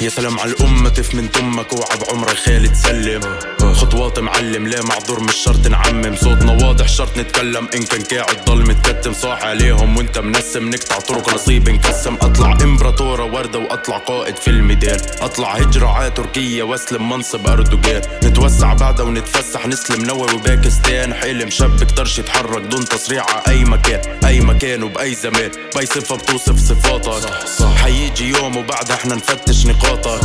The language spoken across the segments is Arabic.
يا سلام على الأمة تف من تمك اوعى بعمرك خالد سلم خطوات معلم ليه معذور؟ مش شرط نعمم. صوتنا واضح شرط نتكلم. إن كان قاعد ضل متكتم صاح عليهم. وإنت منسم نقطع طرق نصيب. نقسم أطلع إمبراطورة وردة وأطلع قائد في الميدان. أطلع هجرة ع تركيا وأسلم منصب أردوغان. نتوسع بعدها ونتفسح نسلم نووي وباكستان. حلم شاب كترش يتحرك دون تصريع ع أي مكان أي مكان وبأي زمان. بأي صفة بتوصف صفاتك. حيجي يوم وبعدها إحنا نفتش نقاطك.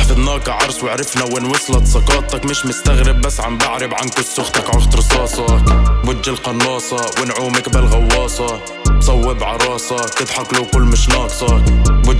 حفظناك عرس وعرفنا وين وصلت سقاطك. مش مستغرب بس عم بعرب عن كس أختك عخت رصاصك. بوج القناصة ونعومك بالغواصة. صوب عراسك تضحك لو كل مش ناقصك.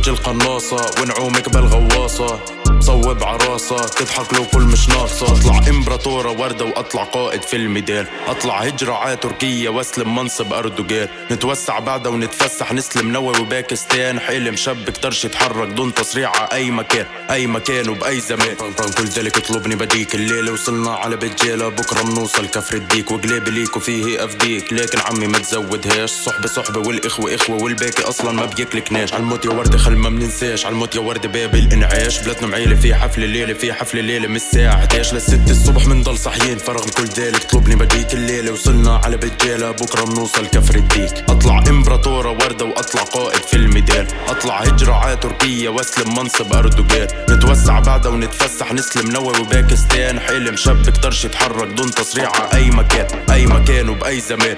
بوج القناصة ونعومك بالغواصة. صوب عراسك تضحك لو كل مش ناقصة. اطلع امبراطورة وردة واطلع قائد في الميدان. اطلع هجرة ع تركيا واسلم منصب أردوغان. نتوسع بعدها ونتفسح نسلم نووي وباكستان. حلم شاب كترش يتحرك دون تصريع أي مكان. أي مكان وبأي زمان. كل ذلك اطلبني بديك. الليلة وصلنا على بيت جيلة بكرة بنوصل كفر الديك وقليبي ليك وفيه أفديك. لكن عمي ما تزودهاش. صحبة صحبة والإخوة إخوة والباقي أصلا ما بيكلكناش عالموت يا ورد خل ما بننساش عالموت يا ورد باب الانعاش. بلادنا معيلة في حفلة الليلة في حفلة الليلة من الساعة 11 لست الصبح بنضل صاحيين فرغم كل ذلك. اطلبني بديك الليلة وصلنا على بيت جيلة بكرة بنوصل كفر الديك. أطلع إمبراطورة وردة وأطلع قائد في الميدان. أطلع هجرة ع تركيا وأسلم منصب أردوغان. نتوسع بعدها ونتفسح نسلم نووي وباكستان. حلم شاب كترش يتحرك دون تصريع. أي مكان أي مكان وبأي زمان.